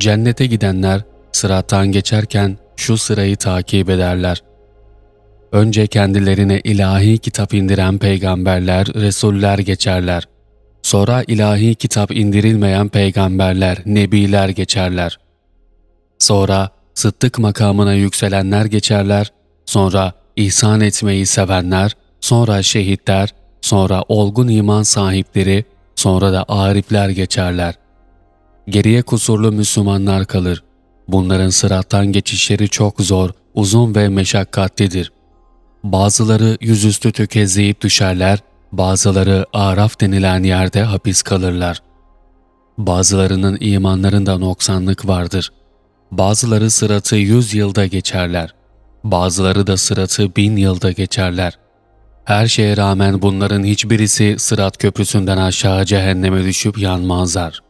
Cennete gidenler sırattan geçerken şu sırayı takip ederler. Önce kendilerine ilahi kitap indiren peygamberler, resuller geçerler. Sonra ilahi kitap indirilmeyen peygamberler, nebiler geçerler. Sonra sıddık makamına yükselenler geçerler. Sonra ihsan etmeyi sevenler, sonra şehitler, sonra olgun iman sahipleri, sonra da arifler geçerler. Geriye kusurlu Müslümanlar kalır. Bunların sırattan geçişleri çok zor, uzun ve meşakkatlidir. Bazıları yüzüstü tökezleyip düşerler, bazıları Araf denilen yerde hapis kalırlar. Bazılarının imanlarında noksanlık vardır. Bazıları sıratı yüz yılda geçerler. Bazıları da sıratı bin yılda geçerler. Her şeye rağmen bunların hiçbirisi sırat köprüsünden aşağı cehenneme düşüp yanmazlar.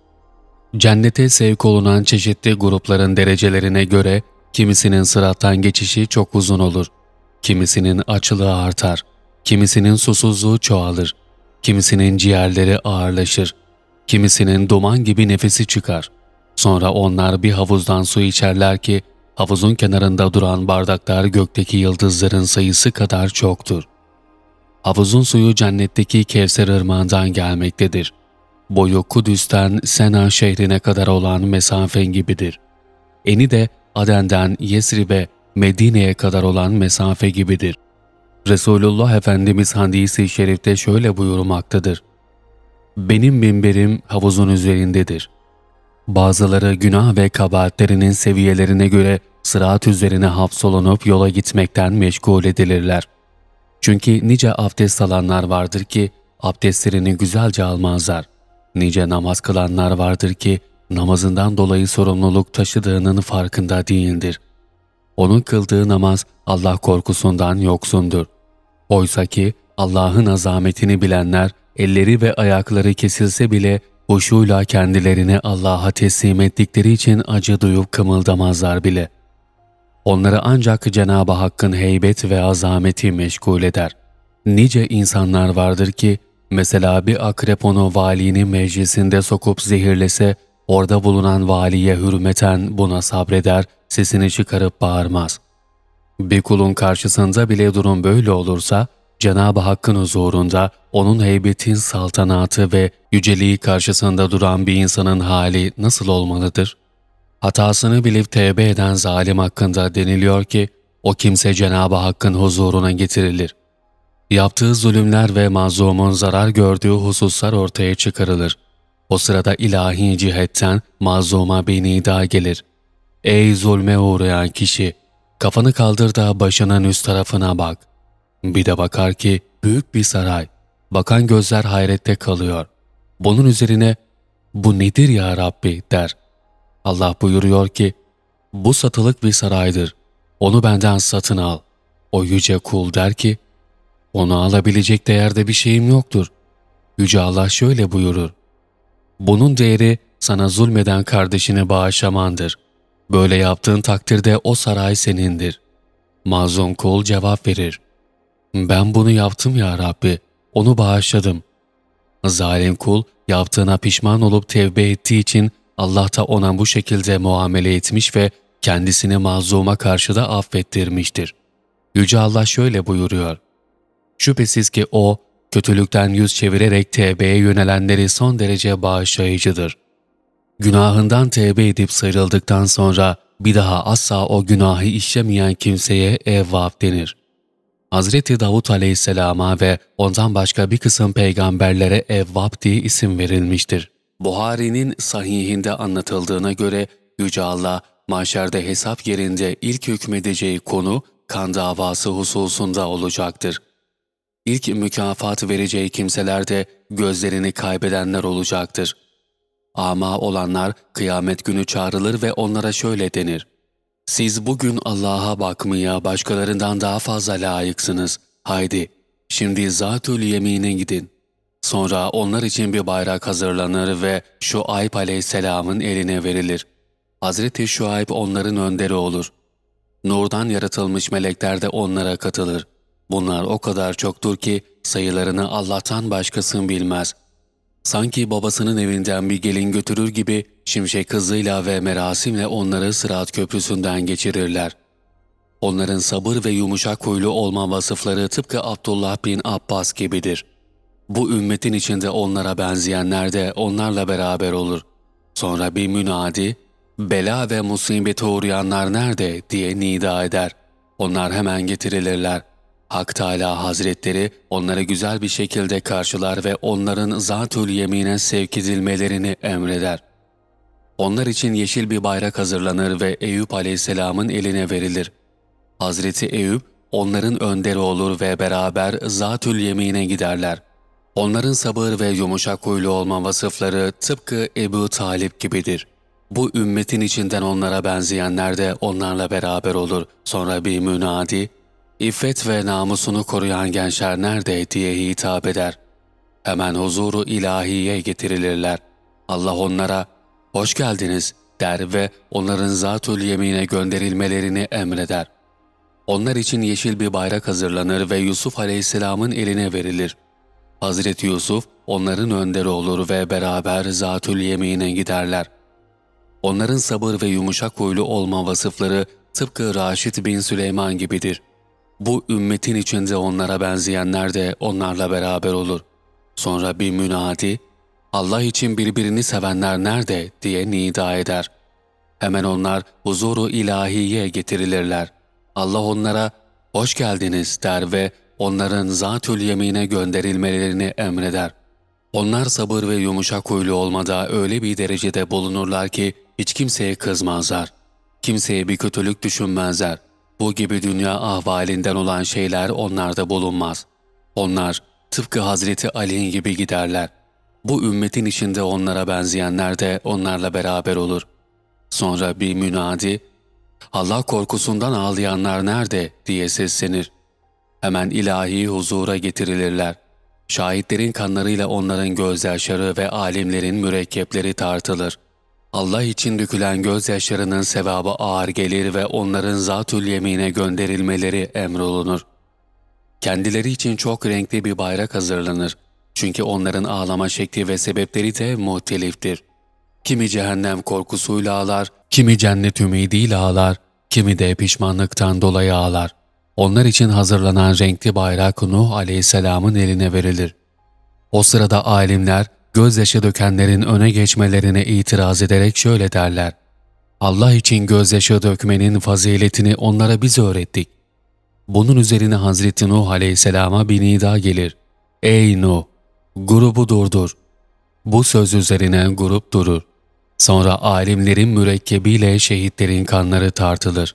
Cennete sevk olunan çeşitli grupların derecelerine göre kimisinin sırattan geçişi çok uzun olur. Kimisinin açlığı artar. Kimisinin susuzluğu çoğalır. Kimisinin ciğerleri ağırlaşır. Kimisinin duman gibi nefesi çıkar. Sonra onlar bir havuzdan su içerler ki havuzun kenarında duran bardaklar gökteki yıldızların sayısı kadar çoktur. Havuzun suyu cennetteki Kevser ırmağından gelmektedir. Boyu Kudüs'ten Sena şehrine kadar olan mesafen gibidir. Eni de Aden'den Yesrib'e, Medine'ye kadar olan mesafe gibidir. Resulullah Efendimiz hadisi şerifte şöyle buyurmaktadır. Benim minberim havuzun üzerindedir. Bazıları günah ve kabahatlerinin seviyelerine göre sırat üzerine hapsolunup yola gitmekten meşgul edilirler. Çünkü nice abdest alanlar vardır ki abdestlerini güzelce almazlar. Nice namaz kılanlar vardır ki namazından dolayı sorumluluk taşıdığının farkında değildir. Onun kıldığı namaz Allah korkusundan yoksundur. Oysa ki Allah'ın azametini bilenler elleri ve ayakları kesilse bile huşuyla kendilerini Allah'a teslim ettikleri için acı duyup kımıldamazlar bile. Onları ancak Cenab-ı Hakk'ın heybet ve azameti meşgul eder. Nice insanlar vardır ki, mesela bir akrep onu valinin meclisinde sokup zehirlese, orada bulunan valiye hürmeten buna sabreder, sesini çıkarıp bağırmaz. Bir kulun karşısında bile durum böyle olursa, Cenab-ı Hakk'ın huzurunda onun heybetin saltanatı ve yüceliği karşısında duran bir insanın hali nasıl olmalıdır? Hatasını bilip tevbe eden zalim hakkında deniliyor ki, o kimse Cenab-ı Hakk'ın huzuruna getirilir. Yaptığı zulümler ve mazlumun zarar gördüğü hususlar ortaya çıkarılır. O sırada ilahi cihetten mazluma bir nida gelir. Ey zulme uğrayan kişi! Kafanı kaldır da başının üst tarafına bak. Bir de bakar ki büyük bir saray. Bakan gözler hayrette kalıyor. Bunun üzerine bu nedir ya Rabbi der. Allah buyuruyor ki bu satılık bir saraydır. Onu benden satın al. O yüce kul der ki onu alabilecek değerde bir şeyim yoktur. Yüce Allah şöyle buyurur. Bunun değeri sana zulmeden kardeşini bağışlamandır. Böyle yaptığın takdirde o saray senindir. Mazlum kul cevap verir. Ben bunu yaptım ya Rabbi, onu bağışladım. Zalim kul yaptığına pişman olup tevbe ettiği için Allah da ona bu şekilde muamele etmiş ve kendisini mazluma karşı da affettirmiştir. Yüce Allah şöyle buyuruyor. Şüphesiz ki O, kötülükten yüz çevirerek tevbeye yönelenleri son derece bağışlayıcıdır. Günahından tevbe edip sıyrıldıktan sonra bir daha asla o günahı işlemeyen kimseye evvab denir. Hazreti Davut aleyhisselama ve ondan başka bir kısım peygamberlere Evvab diye isim verilmiştir. Buhari'nin sahihinde anlatıldığına göre Yüce Allah, mahşerde hesap yerinde ilk hükmedeceği konu kan davası hususunda olacaktır. İlk mükafat vereceği kimseler de gözlerini kaybedenler olacaktır. Ama olanlar kıyamet günü çağrılır ve onlara şöyle denir. Siz bugün Allah'a bakmaya başkalarından daha fazla layıksınız. Haydi, şimdi Zatül Yemin'e gidin. Sonra onlar için bir bayrak hazırlanır ve Şuayb aleyhisselamın eline verilir. Hazreti Şuayb onların önderi olur. Nurdan yaratılmış melekler de onlara katılır. Bunlar o kadar çoktur ki sayılarını Allah'tan başkasın bilmez. Sanki babasının evinden bir gelin götürür gibi şimşek hızıyla ve merasimle onları Sırat Köprüsü'nden geçirirler. Onların sabır ve yumuşak huylu olma vasıfları tıpkı Abdullah bin Abbas gibidir. Bu ümmetin içinde onlara benzeyenler de onlarla beraber olur. Sonra bir münadi, bela ve musibete uğrayanlar nerede diye nida eder. Onlar hemen getirilirler. Hak Teala Hazretleri onları güzel bir şekilde karşılar ve onların zatül yemine sevk edilmelerini emreder. Onlar için yeşil bir bayrak hazırlanır ve Eyüp Aleyhisselam'ın eline verilir. Hazreti Eyüp onların önderi olur ve beraber zatül yemine giderler. Onların sabır ve yumuşak huylu olma vasıfları tıpkı Ebu Talip gibidir. Bu ümmetin içinden onlara benzeyenler de onlarla beraber olur. Sonra bir münadi, İffet ve namusunu koruyan gençler nerede diye hitap eder. Hemen huzuru ilahiye getirilirler. Allah onlara, hoş geldiniz der ve onların zatül yemine gönderilmelerini emreder. Onlar için yeşil bir bayrak hazırlanır ve Yusuf aleyhisselamın eline verilir. Hazreti Yusuf onların önderi olur ve beraber zatül yemine giderler. Onların sabır ve yumuşak huylu olma vasıfları tıpkı Raşid bin Süleyman gibidir. Bu ümmetin içinde onlara benzeyenler de onlarla beraber olur. Sonra bir münadi, Allah için birbirini sevenler nerede diye nida eder. Hemen onlar huzuru ilahiye getirilirler. Allah onlara hoş geldiniz der ve onların zatül yemine gönderilmelerini emreder. Onlar sabır ve yumuşak huylu olmada öyle bir derecede bulunurlar ki hiç kimseye kızmazlar. Kimseye bir kötülük düşünmezler. Bu gibi dünya ahvalinden olan şeyler onlarda bulunmaz. Onlar tıpkı Hazreti Ali gibi giderler. Bu ümmetin içinde onlara benzeyenler de onlarla beraber olur. Sonra bir münadi, Allah korkusundan ağlayanlar nerede diye seslenir. Hemen ilahi huzura getirilirler. Şahitlerin kanlarıyla onların gözyaşları ve alimlerin mürekkepleri tartılır.'' Allah için dökülen gözyaşlarının sevabı ağır gelir ve onların zatül yemine gönderilmeleri emrolunur. Kendileri için çok renkli bir bayrak hazırlanır. Çünkü onların ağlama şekli ve sebepleri de muhteliftir. Kimi cehennem korkusuyla ağlar, kimi cennet ümidiyle ağlar, kimi de pişmanlıktan dolayı ağlar. Onlar için hazırlanan renkli bayrak Nuh aleyhisselamın eline verilir. O sırada alimler, gözyaşı dökenlerin öne geçmelerine itiraz ederek şöyle derler. Allah için gözyaşı dökmenin faziletini onlara biz öğrettik. Bunun üzerine Hazreti Nuh aleyhisselama bir nida gelir. Ey Nuh! Grubu durdur. Bu söz üzerine grup durur. Sonra alimlerin mürekkebiyle şehitlerin kanları tartılır.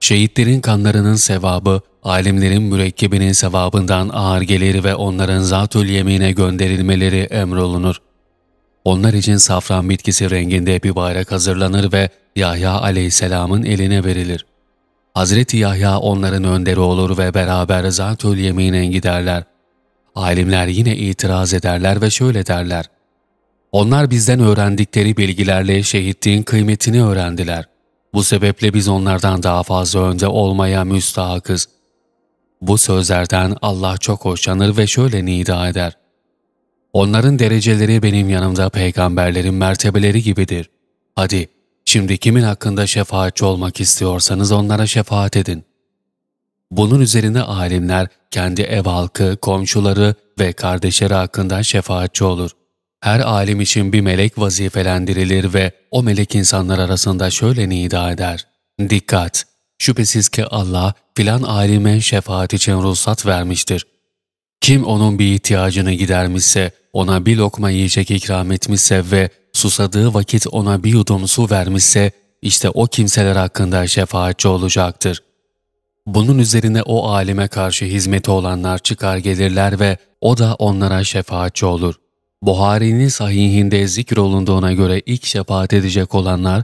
Şehitlerin kanlarının sevabı, alimlerin mürekkebinin sevabından ağır gelir ve onların zatül yemine gönderilmeleri emrolunur. Onlar için safran bitkisi renginde bir bayrak hazırlanır ve Yahya aleyhisselamın eline verilir. Hazreti Yahya onların önderi olur ve beraber zatül yemine giderler. Alimler yine itiraz ederler ve şöyle derler. Onlar bizden öğrendikleri bilgilerle şehitliğin kıymetini öğrendiler. Bu sebeple biz onlardan daha fazla önde olmaya müstahakız. Bu sözlerden Allah çok hoşlanır ve şöyle nida eder. Onların dereceleri benim yanımda peygamberlerin mertebeleri gibidir. Hadi, şimdi kimin hakkında şefaatçi olmak istiyorsanız onlara şefaat edin. Bunun üzerine alimler kendi ev halkı, komşuları ve kardeşleri hakkında şefaatçi olur. Her alim için bir melek vazifelendirilir ve o melek insanlar arasında şöyle nida eder. Dikkat! Şüphesiz ki Allah filan alime şefaat için ruhsat vermiştir. Kim onun bir ihtiyacını gidermişse, ona bir lokma yiyecek ikram etmişse ve susadığı vakit ona bir yudum su vermişse, işte o kimseler hakkında şefaatçi olacaktır. Bunun üzerine o alime karşı hizmeti olanlar çıkar gelirler ve o da onlara şefaatçi olur. Buhari'nin sahihinde zikrolunduğuna göre ilk şefaat edecek olanlar,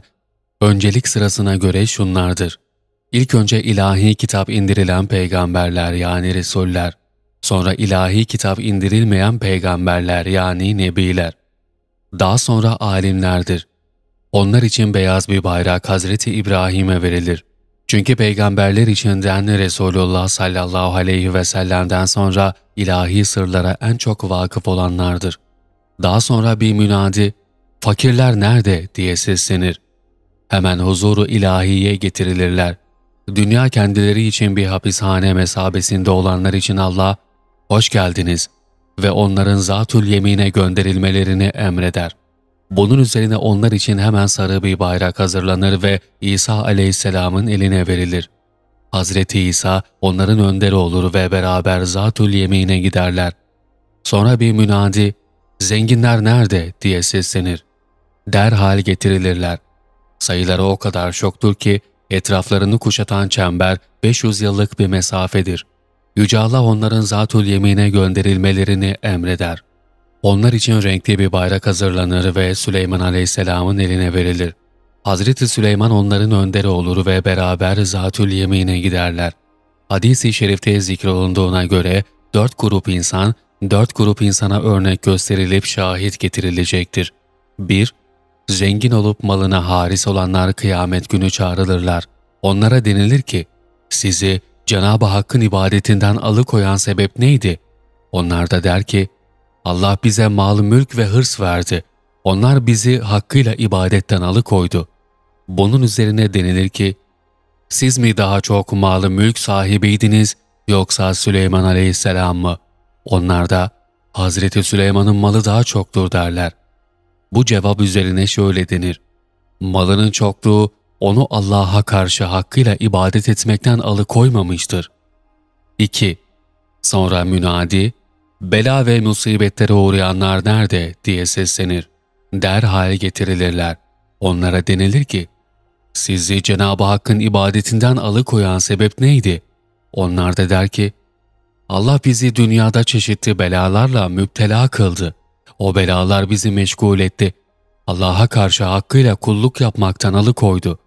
öncelik sırasına göre şunlardır. İlk önce ilahi kitap indirilen peygamberler yani Resuller, sonra ilahi kitap indirilmeyen peygamberler yani Nebiler, daha sonra alimlerdir. Onlar için beyaz bir bayrak Hazreti İbrahim'e verilir. Çünkü peygamberler içinden Resulullah sallallahu aleyhi ve sellem'den sonra ilahi sırlara en çok vakıf olanlardır. Daha sonra bir münadi, fakirler nerede diye seslenir. Hemen huzuru ilahiye getirilirler. Dünya kendileri için bir hapishane mesabesinde olanlar için Allah, hoş geldiniz ve onların zatül yemine gönderilmelerini emreder. Bunun üzerine onlar için hemen sarı bir bayrak hazırlanır ve İsa aleyhisselamın eline verilir. Hazreti İsa onların önderi olur ve beraber zatül yemine giderler. Sonra bir münadi, ''Zenginler nerede?'' diye seslenir. Derhal getirilirler. Sayıları o kadar çoktur ki etraflarını kuşatan çember 500 yıllık bir mesafedir. Yüce Allah onların zatül yemine gönderilmelerini emreder. Onlar için renkli bir bayrak hazırlanır ve Süleyman Aleyhisselam'ın eline verilir. Hazreti Süleyman onların önderi olur ve beraber zatül yemine giderler. Hadis-i şerifte zikrolunduğuna göre dört grup insan, dört grup insana örnek gösterilip şahit getirilecektir. 1- Zengin olup malına haris olanlar kıyamet günü çağrılırlar. Onlara denilir ki, sizi Cenab-ı Hakk'ın ibadetinden alıkoyan sebep neydi? Onlar da der ki, Allah bize mal, mülk ve hırs verdi. Onlar bizi hakkıyla ibadetten alıkoydu. Bunun üzerine denilir ki, siz mi daha çok malı mülk sahibiydiniz yoksa Süleyman aleyhisselam mı? Onlar da Hazreti Süleyman'ın malı daha çoktur derler. Bu cevap üzerine şöyle denir. Malının çokluğu onu Allah'a karşı hakkıyla ibadet etmekten alıkoymamıştır. 2. Sonra münadi, bela ve musibetlere uğrayanlar nerede diye seslenir. Derhal getirilirler. Onlara denilir ki, sizi Cenab-ı Hakk'ın ibadetinden alıkoyan sebep neydi? Onlar da der ki, Allah bizi dünyada çeşitli belalarla müptela kıldı. O belalar bizi meşgul etti. Allah'a karşı hakkıyla kulluk yapmaktan alıkoydu.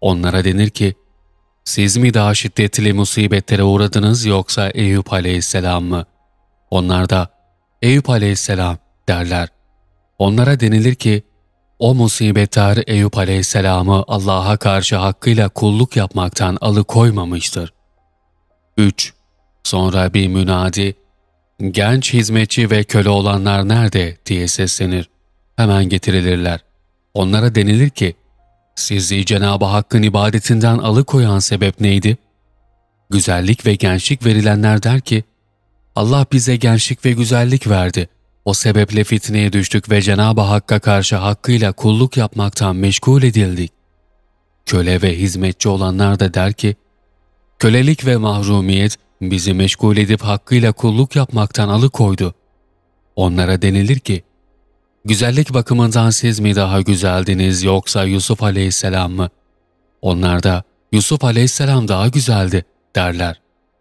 Onlara denir ki, siz mi daha şiddetli musibetlere uğradınız yoksa Eyüp aleyhisselam mı? Onlar da Eyüp aleyhisselam derler. Onlara denilir ki, o musibetler Eyüp aleyhisselamı Allah'a karşı hakkıyla kulluk yapmaktan alıkoymamıştır. 3. Sonra bir münadi, genç hizmetçi ve köle olanlar nerede diye seslenir. Hemen getirilirler. Onlara denilir ki, sizi Cenab-ı Hakk'ın ibadetinden alıkoyan sebep neydi? Güzellik ve gençlik verilenler der ki, Allah bize gençlik ve güzellik verdi. O sebeple fitneye düştük ve Cenab-ı Hakk'a karşı hakkıyla kulluk yapmaktan meşgul edildik. Köle ve hizmetçi olanlar da der ki, kölelik ve mahrumiyet bizi meşgul edip hakkıyla kulluk yapmaktan alıkoydu. Onlara denilir ki, güzellik bakımından siz mi daha güzeldiniz yoksa Yusuf aleyhisselam mı? Onlar da Yusuf aleyhisselam daha güzeldi derler.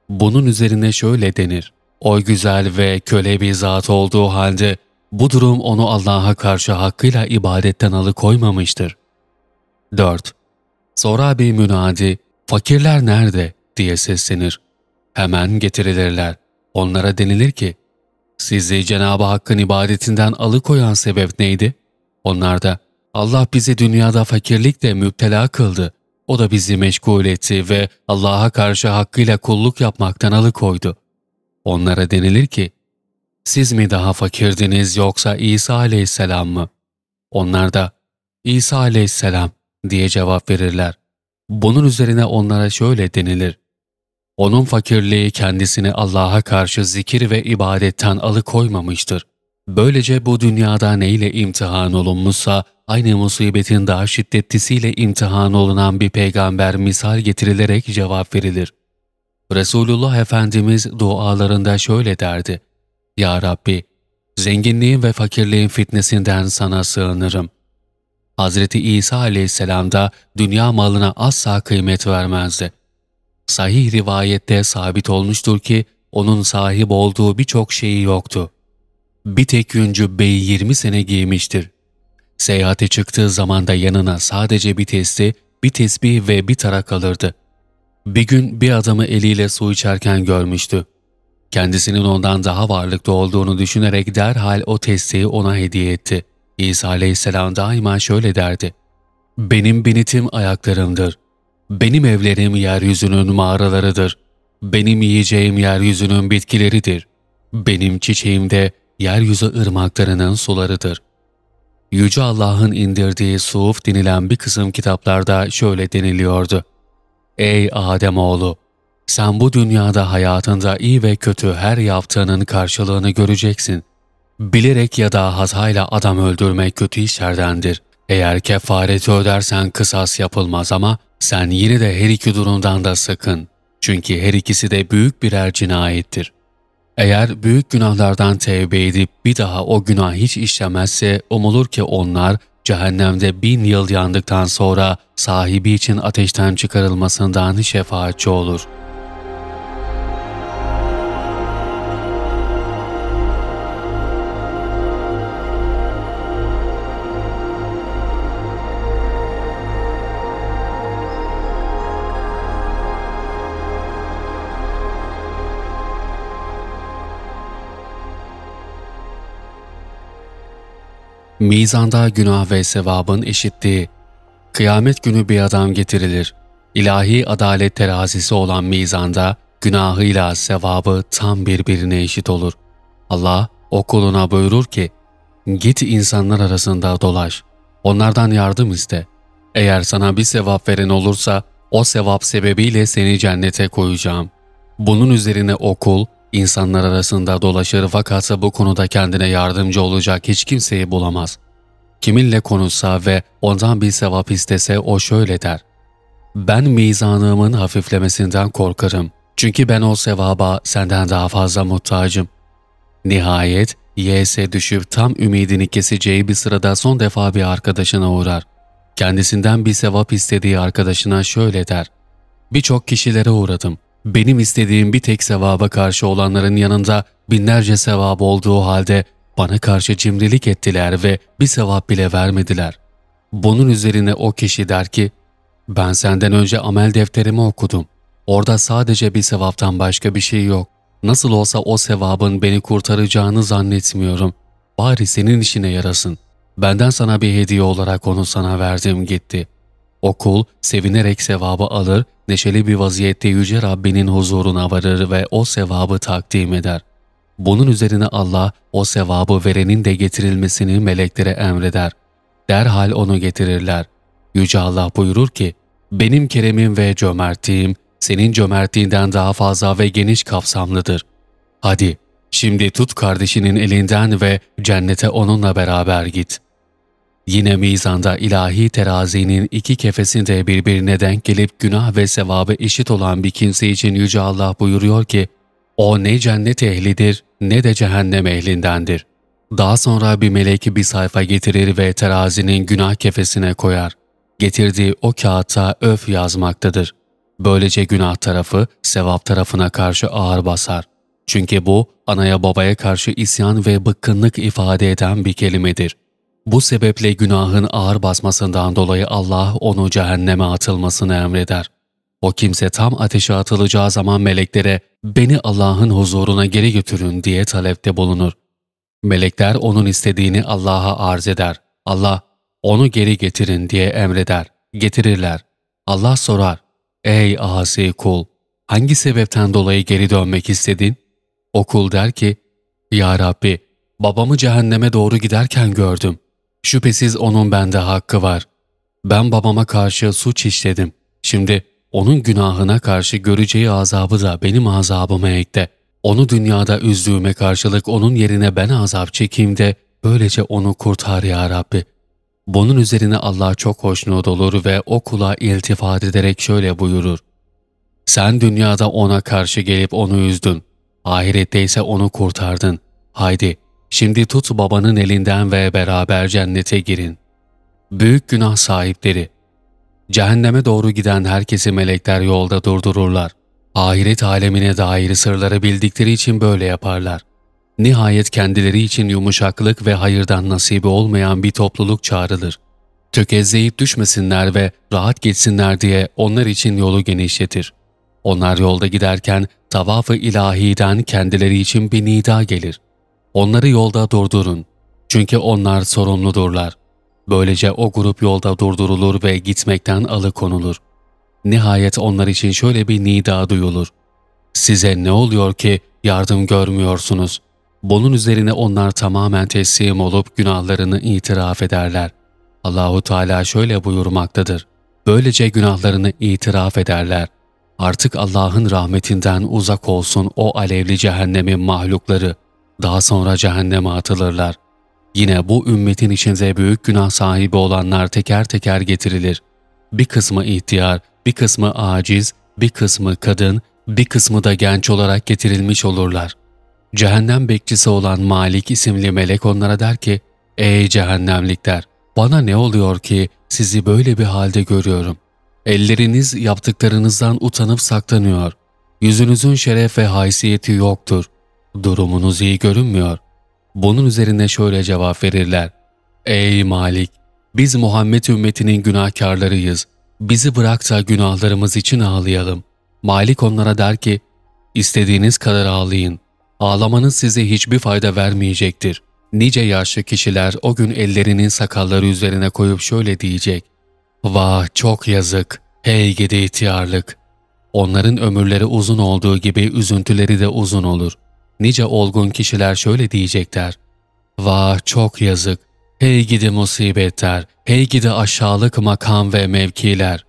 Bunun üzerine şöyle denir. O güzel ve köle bir zat olduğu halde bu durum onu Allah'a karşı hakkıyla ibadetten alıkoymamıştır. 4. Sonra bir münadi, fakirler nerede diye seslenir. Hemen getirilirler. Onlara denilir ki, sizi Cenab-ı Hakk'ın ibadetinden alıkoyan sebep neydi? Onlar da, Allah bizi dünyada fakirlikle müptela kıldı. O da bizi meşgul etti ve Allah'a karşı hakkıyla kulluk yapmaktan alıkoydu. Onlara denilir ki, siz mi daha fakirdiniz yoksa İsa aleyhisselam mı? Onlar da, İsa aleyhisselam diye cevap verirler. Bunun üzerine onlara şöyle denilir. Onun fakirliği kendisini Allah'a karşı zikir ve ibadetten alıkoymamıştır. Böylece bu dünyada neyle imtihan olunmuşsa, aynı musibetin daha şiddetlisiyle imtihan olunan bir peygamber misal getirilerek cevap verilir. Resulullah Efendimiz dualarında şöyle derdi. Ya Rabbi, zenginliğin ve fakirliğin fitnesinden sana sığınırım. Hazreti İsa aleyhisselam da dünya malına asla kıymet vermezdi. Sahih rivayette sabit olmuştur ki onun sahip olduğu birçok şeyi yoktu. Bir tek yün cübbeyi 20 sene giymiştir. Seyahate çıktığı zaman da yanına sadece bir testi, bir tesbih ve bir tarak alırdı. Bir gün bir adamı eliyle su içerken görmüştü. Kendisinin ondan daha varlıklı olduğunu düşünerek derhal o testiyi ona hediye etti. İsa aleyhisselam daima şöyle derdi. Benim binitim ayaklarımdır. Benim evlerim yeryüzünün mağaralarıdır. Benim yiyeceğim yeryüzünün bitkileridir. Benim çiçeğim de yeryüzü ırmaklarının sularıdır. Yüce Allah'ın indirdiği suuf denilen bir kısım kitaplarda şöyle deniliyordu. Ey Ademoğlu! Sen bu dünyada hayatında iyi ve kötü her yaptığının karşılığını göreceksin. Bilerek ya da hatayla adam öldürmek kötü işlerdendir. Eğer kefareti ödersen kısas yapılmaz ama sen yine de her iki durumdan da sakın. Çünkü her ikisi de büyük birer cinayettir. Eğer büyük günahlardan tevbe edip bir daha o günah hiç işlemezse umulur ki onlar cehennemde bin yıl yandıktan sonra sahibi için ateşten çıkarılmasından şefaatçi olur.'' Mizanda günah ve sevabın eşitliği. Kıyamet günü bir adam getirilir. İlahi adalet terazisi olan mizanda günahıyla sevabı tam birbirine eşit olur. Allah o kuluna buyurur ki, Git insanlar arasında dolaş, onlardan yardım iste. Eğer sana bir sevap veren olursa, o sevap sebebiyle seni cennete koyacağım. Bunun üzerine o kul, insanlar arasında dolaşır fakat bu konuda kendine yardımcı olacak hiç kimseyi bulamaz. Kiminle konuşsa ve ondan bir sevap istese o şöyle der. Ben mizanımın hafiflemesinden korkarım. Çünkü ben o sevaba senden daha fazla muhtacım. Nihayet Y'se düşüp tam ümidini keseceği bir sırada son defa bir arkadaşına uğrar. Kendisinden bir sevap istediği arkadaşına şöyle der. Birçok kişilere uğradım. Benim istediğim bir tek sevaba karşı olanların yanında binlerce sevap olduğu halde bana karşı cimrilik ettiler ve bir sevap bile vermediler. Bunun üzerine o kişi der ki, ben senden önce amel defterimi okudum. Orada sadece bir sevaptan başka bir şey yok. Nasıl olsa o sevabın beni kurtaracağını zannetmiyorum. Bari senin işine yarasın. Benden sana bir hediye olarak onu sana verdim gitti. Okul sevinerek sevabı alır, neşeli bir vaziyette Yüce Rabbinin huzuruna varır ve o sevabı takdim eder. Bunun üzerine Allah o sevabı verenin de getirilmesini meleklere emreder. Derhal onu getirirler. Yüce Allah buyurur ki, benim keremim ve cömertliğim senin cömertliğinden daha fazla ve geniş kapsamlıdır. Hadi şimdi tut kardeşinin elinden ve cennete onunla beraber git. Yine mizanda ilahi terazinin iki kefesinde birbirine denk gelip günah ve sevabı eşit olan bir kimse için Yüce Allah buyuruyor ki, o ne cennet ehlidir ne de cehennem ehlindendir. Daha sonra bir melek bir sayfa getirir ve terazinin günah kefesine koyar. Getirdiği o kağıtta öf yazmaktadır. Böylece günah tarafı sevap tarafına karşı ağır basar. Çünkü bu anaya babaya karşı isyan ve bıkkınlık ifade eden bir kelimedir. Bu sebeple günahın ağır basmasından dolayı Allah onu cehenneme atılmasını emreder. O kimse tam ateşe atılacağı zaman meleklere beni Allah'ın huzuruna geri götürün diye talepte bulunur. Melekler onun istediğini Allah'a arz eder. Allah onu geri getirin diye emreder. Getirirler. Allah sorar. Ey asi kul! Hangi sebepten dolayı geri dönmek istedin? O kul der ki, Ya Rabbi, babamı cehenneme doğru giderken gördüm. Şüphesiz onun bende hakkı var. Ben babama karşı suç işledim. Şimdi onun günahına karşı göreceği azabı da benim azabıma ekle. Onu dünyada üzdüğüme karşılık onun yerine ben azap çekeyim de böylece onu kurtar ya Rabbi. Bunun üzerine Allah çok hoşnut olur ve o kula iltifat ederek şöyle buyurur. Sen dünyada ona karşı gelip onu üzdün. Ahirette ise onu kurtardın. Haydi şimdi tut babanın elinden ve beraber cennete girin. Büyük günah sahipleri Cehenneme doğru giden herkesi melekler yolda durdururlar. Ahiret alemine dair sırları bildikleri için böyle yaparlar. Nihayet kendileri için yumuşaklık ve hayırdan nasibi olmayan bir topluluk çağrılır. Tökezleyip düşmesinler ve rahat geçsinler diye onlar için yolu genişletir. Onlar yolda giderken tavaf-ı ilahiden kendileri için bir nida gelir. Onları yolda durdurun. Çünkü onlar sorumludurlar. Böylece o grup yolda durdurulur ve gitmekten alıkonulur. Nihayet onlar için şöyle bir nida duyulur. Size ne oluyor ki yardım görmüyorsunuz? Bunun üzerine onlar tamamen teslim olup günahlarını itiraf ederler. Allahu Teala şöyle buyurmaktadır. Böylece günahlarını itiraf ederler. Artık Allah'ın rahmetinden uzak olsun o alevli cehennemin mahlukları. Daha sonra cehenneme atılırlar. Yine bu ümmetin içinde büyük günah sahibi olanlar teker teker getirilir. Bir kısmı ihtiyar, bir kısmı aciz, bir kısmı kadın, bir kısmı da genç olarak getirilmiş olurlar. Cehennem bekçisi olan Malik isimli melek onlara der ki, Ey cehennemlikler! Bana ne oluyor ki sizi böyle bir halde görüyorum? Elleriniz yaptıklarınızdan utanıp saklanıyor. Yüzünüzün şeref ve haysiyeti yoktur. Durumunuz iyi görünmüyor. Bunun üzerine şöyle cevap verirler. Ey Malik! Biz Muhammed ümmetinin günahkarlarıyız. Bizi bırak da günahlarımız için ağlayalım. Malik onlara der ki, İstediğiniz kadar ağlayın. Ağlamanız size hiçbir fayda vermeyecektir. Nice yaşlı kişiler o gün ellerinin sakalları üzerine koyup şöyle diyecek. Vah çok yazık, hey gidi ihtiyarlık. Onların ömürleri uzun olduğu gibi üzüntüleri de uzun olur. Nice olgun kişiler şöyle diyecekler. Vah çok yazık, hey gidi musibetler, hey gidi aşağılık makam ve mevkiler.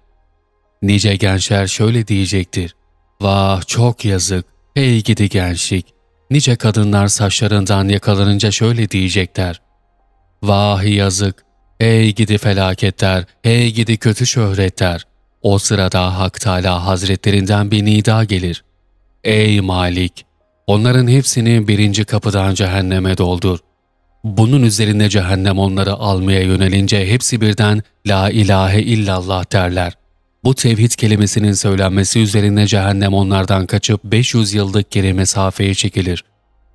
Nice gençler şöyle diyecektir. Vah çok yazık, hey gidi gençlik. Nice kadınlar saçlarından yakalanınca şöyle diyecekler. Vah yazık, hey gidi felaketler, hey gidi kötü şöhretler. O sırada Hak Teala Hazretlerinden bir nida gelir. Ey Malik! Onların hepsini birinci kapıdan cehenneme doldur. Bunun üzerine cehennem onları almaya yönelince hepsi birden La ilahe illallah derler. Bu tevhid kelimesinin söylenmesi üzerine cehennem onlardan kaçıp 500 yıllık geri mesafeye çekilir.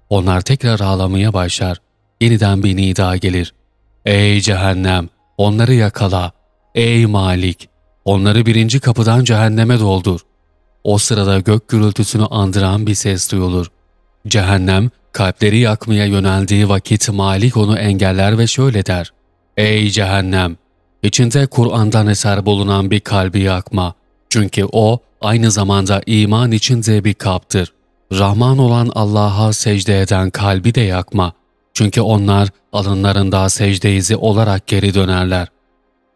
Onlar tekrar ağlamaya başlar. Yeniden bir nida gelir. Ey cehennem! Onları yakala! Ey Malik! Onları birinci kapıdan cehenneme doldur. O sırada gök gürültüsünü andıran bir ses duyulur. Cehennem, kalpleri yakmaya yöneldiği vakit Malik onu engeller ve şöyle der. Ey cehennem! İçinde Kur'an'dan eser bulunan bir kalbi yakma. Çünkü o aynı zamanda iman içinde bir kaptır. Rahman olan Allah'a secde eden kalbi de yakma. Çünkü onlar alınlarında secde izi olarak geri dönerler.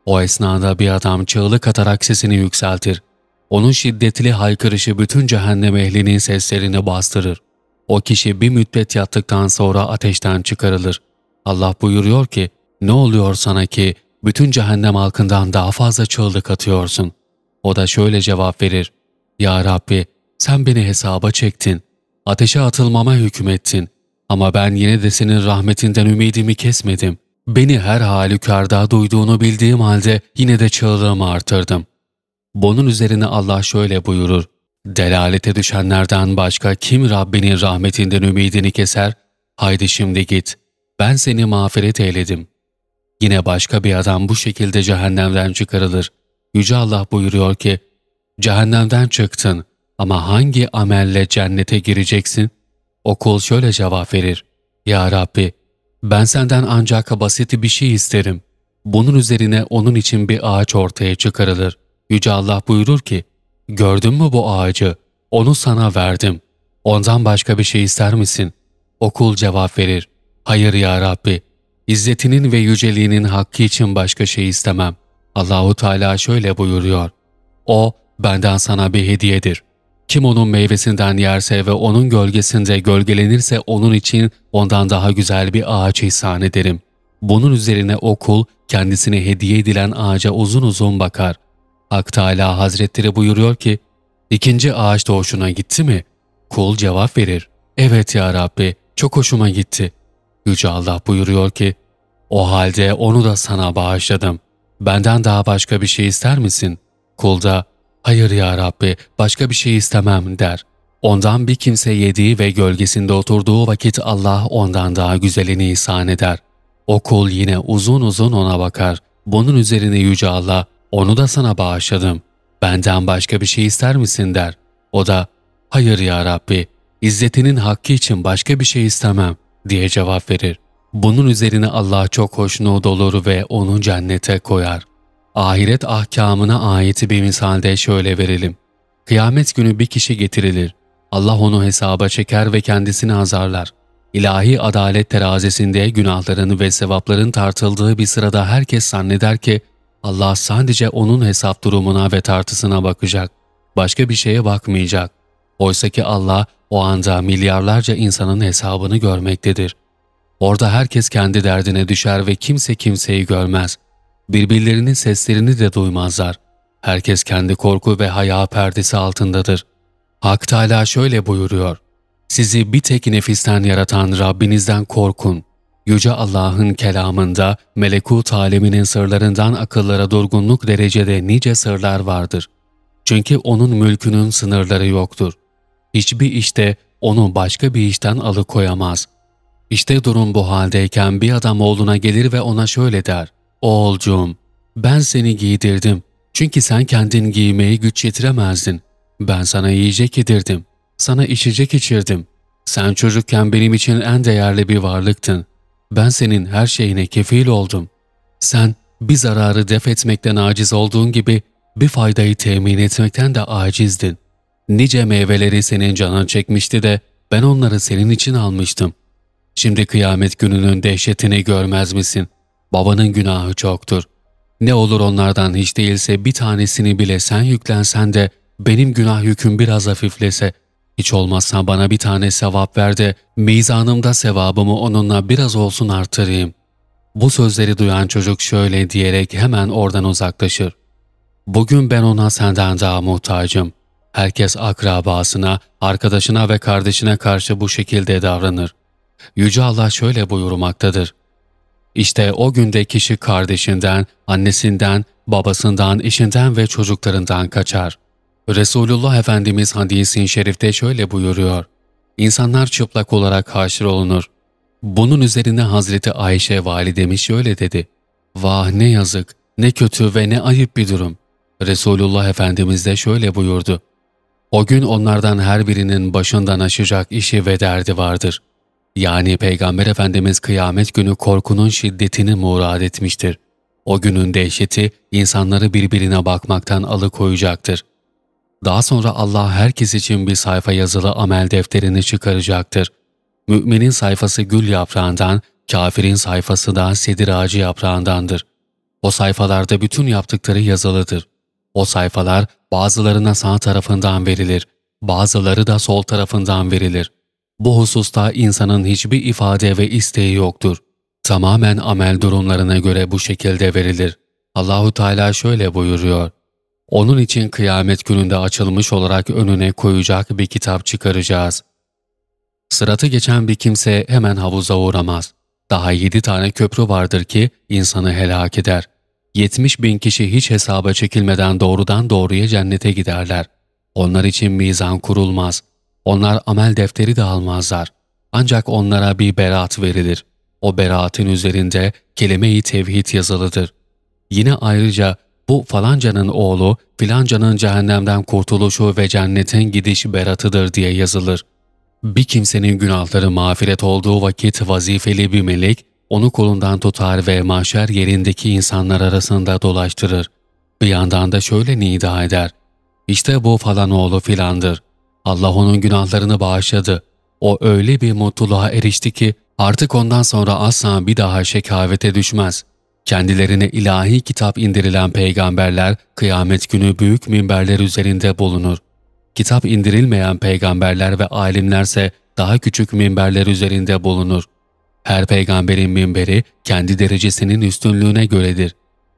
O esnada bir adam çığlık atarak sesini yükseltir. Onun şiddetli haykırışı bütün cehennem ehlinin seslerini bastırır. O kişi bir müddet yattıktan sonra ateşten çıkarılır. Allah buyuruyor ki, ne oluyor sana ki bütün cehennem halkından daha fazla çığlık atıyorsun? O da şöyle cevap verir, Ya Rabbi sen beni hesaba çektin, ateşe atılmama hükmettin ama ben yine de senin rahmetinden ümidimi kesmedim. Beni her halükarda duyduğunu bildiğim halde yine de çığlığımı artırdım. Bunun üzerine Allah şöyle buyurur, Delalete düşenlerden başka kim Rabbinin rahmetinden ümidini keser? Haydi şimdi git, ben seni mağfiret eyledim. Yine başka bir adam bu şekilde cehennemden çıkarılır. Yüce Allah buyuruyor ki, Cehennemden çıktın ama hangi amelle cennete gireceksin? O kul şöyle cevap verir. Ya Rabbi, ben senden ancak basit bir şey isterim. Bunun üzerine onun için bir ağaç ortaya çıkarılır. Yüce Allah buyurur ki, Gördün mü bu ağacı? Onu sana verdim. Ondan başka bir şey ister misin? Okul cevap verir. Hayır ya Rabbi. İzzetinin ve yüceliğinin hakkı için başka şey istemem. Allahu Teala şöyle buyuruyor. O benden sana bir hediyedir. Kim onun meyvesinden yerse ve onun gölgesinde gölgelenirse onun için ondan daha güzel bir ağaç ihsan ederim. Bunun üzerine o kul kendisine hediye edilen ağaca uzun uzun bakar. Hak Teala Hazretleri buyuruyor ki, ikinci ağaç da hoşuna gitti mi? Kul cevap verir. Evet ya Rabbi, çok hoşuma gitti. Yüce Allah buyuruyor ki, o halde onu da sana bağışladım. Benden daha başka bir şey ister misin? Kul da, hayır ya Rabbi, başka bir şey istemem der. Ondan bir kimse yediği ve gölgesinde oturduğu vakit Allah ondan daha güzelini ihsan eder. O kul yine uzun uzun ona bakar. Bunun üzerine Yüce Allah, onu da sana bağışladım. Benden başka bir şey ister misin der. O da hayır ya Rabbi İzzetinin hakkı için başka bir şey istemem diye cevap verir. Bunun üzerine Allah çok hoşnut olur ve onu cennete koyar. Ahiret ahkamına ait bir misalde şöyle verelim. Kıyamet günü bir kişi getirilir. Allah onu hesaba çeker ve kendisini azarlar. ilahi adalet terazisinde günahların ve sevapların tartıldığı bir sırada herkes zanneder ki Allah sadece onun hesap durumuna ve tartısına bakacak. Başka bir şeye bakmayacak. Oysa ki Allah o anda milyarlarca insanın hesabını görmektedir. Orada herkes kendi derdine düşer ve kimse kimseyi görmez. Birbirlerinin seslerini de duymazlar. Herkes kendi korku ve haya perdesi altındadır. Hak Teala şöyle buyuruyor. Sizi bir tek nefisten yaratan Rabbinizden korkun. Yüce Allah'ın kelamında melekut aleminin sırlarından akıllara durgunluk derecede nice sırlar vardır. Çünkü onun mülkünün sınırları yoktur. Hiçbir işte onu başka bir işten alıkoyamaz. İşte durum bu haldeyken bir adam oğluna gelir ve ona şöyle der. Oğulcuğum, ben seni giydirdim. Çünkü sen kendin giymeyi güç yetiremezdin. Ben sana yiyecek yedirdim. Sana içecek içirdim. Sen çocukken benim için en değerli bir varlıktın. Ben senin her şeyine kefil oldum. Sen bir zararı def etmekten aciz olduğun gibi bir faydayı temin etmekten de acizdin. Nice meyveleri senin canın çekmişti de ben onları senin için almıştım. Şimdi kıyamet gününün dehşetini görmez misin? Babanın günahı çoktur. Ne olur onlardan hiç değilse bir tanesini bile sen yüklensen de benim günah yüküm biraz hafiflese, hiç olmazsa bana bir tane sevap ver de mizanımda sevabımı onunla biraz olsun artırayım. Bu sözleri duyan çocuk şöyle diyerek hemen oradan uzaklaşır. Bugün ben ona senden daha muhtacım. Herkes akrabasına, arkadaşına ve kardeşine karşı bu şekilde davranır. Yüce Allah şöyle buyurmaktadır. İşte o günde kişi kardeşinden, annesinden, babasından, eşinden ve çocuklarından kaçar. Resulullah Efendimiz hadis-i şerifte şöyle buyuruyor. İnsanlar çıplak olarak haşir olunur. Bunun üzerine Hazreti Ayşe validemiz şöyle dedi. Vah ne yazık, ne kötü ve ne ayıp bir durum. Resulullah Efendimiz de şöyle buyurdu. O gün onlardan her birinin başından aşacak işi ve derdi vardır. Yani Peygamber Efendimiz kıyamet günü korkunun şiddetini murad etmiştir. O günün dehşeti insanları birbirine bakmaktan alıkoyacaktır. Daha sonra Allah herkes için bir sayfa yazılı amel defterini çıkaracaktır. Müminin sayfası gül yaprağından, kafirin sayfası da sedir ağacı yaprağındandır. O sayfalarda bütün yaptıkları yazılıdır. O sayfalar bazılarına sağ tarafından verilir, bazıları da sol tarafından verilir. Bu hususta insanın hiçbir ifade ve isteği yoktur. Tamamen amel durumlarına göre bu şekilde verilir. Allahu Teala şöyle buyuruyor. Onun için kıyamet gününde açılmış olarak önüne koyacak bir kitap çıkaracağız. Sıratı geçen bir kimse hemen havuza uğramaz. Daha yedi tane köprü vardır ki insanı helak eder. Yetmiş bin kişi hiç hesaba çekilmeden doğrudan doğruya cennete giderler. Onlar için mizan kurulmaz. Onlar amel defteri de almazlar. Ancak onlara bir beraat verilir. O beraatın üzerinde kelime-i tevhid yazılıdır. Yine ayrıca bu falancanın oğlu filancanın cehennemden kurtuluşu ve cennetin gidiş beratıdır diye yazılır. Bir kimsenin günahları mağfiret olduğu vakit vazifeli bir melek onu kolundan tutar ve mahşer yerindeki insanlar arasında dolaştırır. Bir yandan da şöyle nida eder. İşte bu falan oğlu filandır. Allah onun günahlarını bağışladı. O öyle bir mutluluğa erişti ki artık ondan sonra asla bir daha şekavete düşmez. Kendilerine ilahi kitap indirilen peygamberler kıyamet günü büyük minberler üzerinde bulunur. Kitap indirilmeyen peygamberler ve alimlerse daha küçük minberler üzerinde bulunur. Her peygamberin minberi kendi derecesinin üstünlüğüne göredir.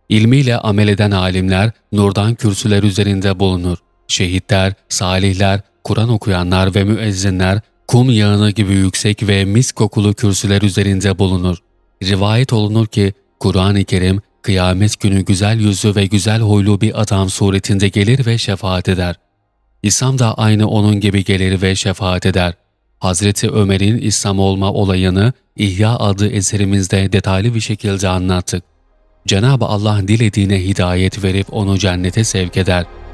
İlmiyle amel eden alimler nurdan kürsüler üzerinde bulunur. Şehitler, salihler, Kur'an okuyanlar ve müezzinler kum yağını gibi yüksek ve mis kokulu kürsüler üzerinde bulunur. Rivayet olunur ki Kur'an-ı Kerim kıyamet günü güzel yüzlü ve güzel huylu bir adam suretinde gelir ve şefaat eder. İslam da aynı onun gibi gelir ve şefaat eder. Hazreti Ömer'in İslam olma olayını İhya adı eserimizde detaylı bir şekilde anlattık. Cenab-ı Allah dilediğine hidayet verip onu cennete sevk eder.''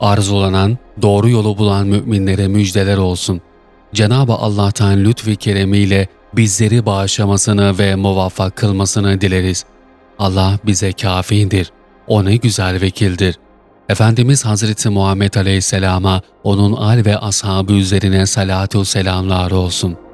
Arzulanan, doğru yolu bulan müminlere müjdeler olsun. Cenab-ı Allah'tan lütfi keremiyle bizleri bağışlamasını ve muvaffak kılmasını dileriz. Allah bize kafidir. O ne güzel vekildir. Efendimiz Hazreti Muhammed Aleyhisselam'a, onun al ve ashabı üzerine salatu selamlar olsun.''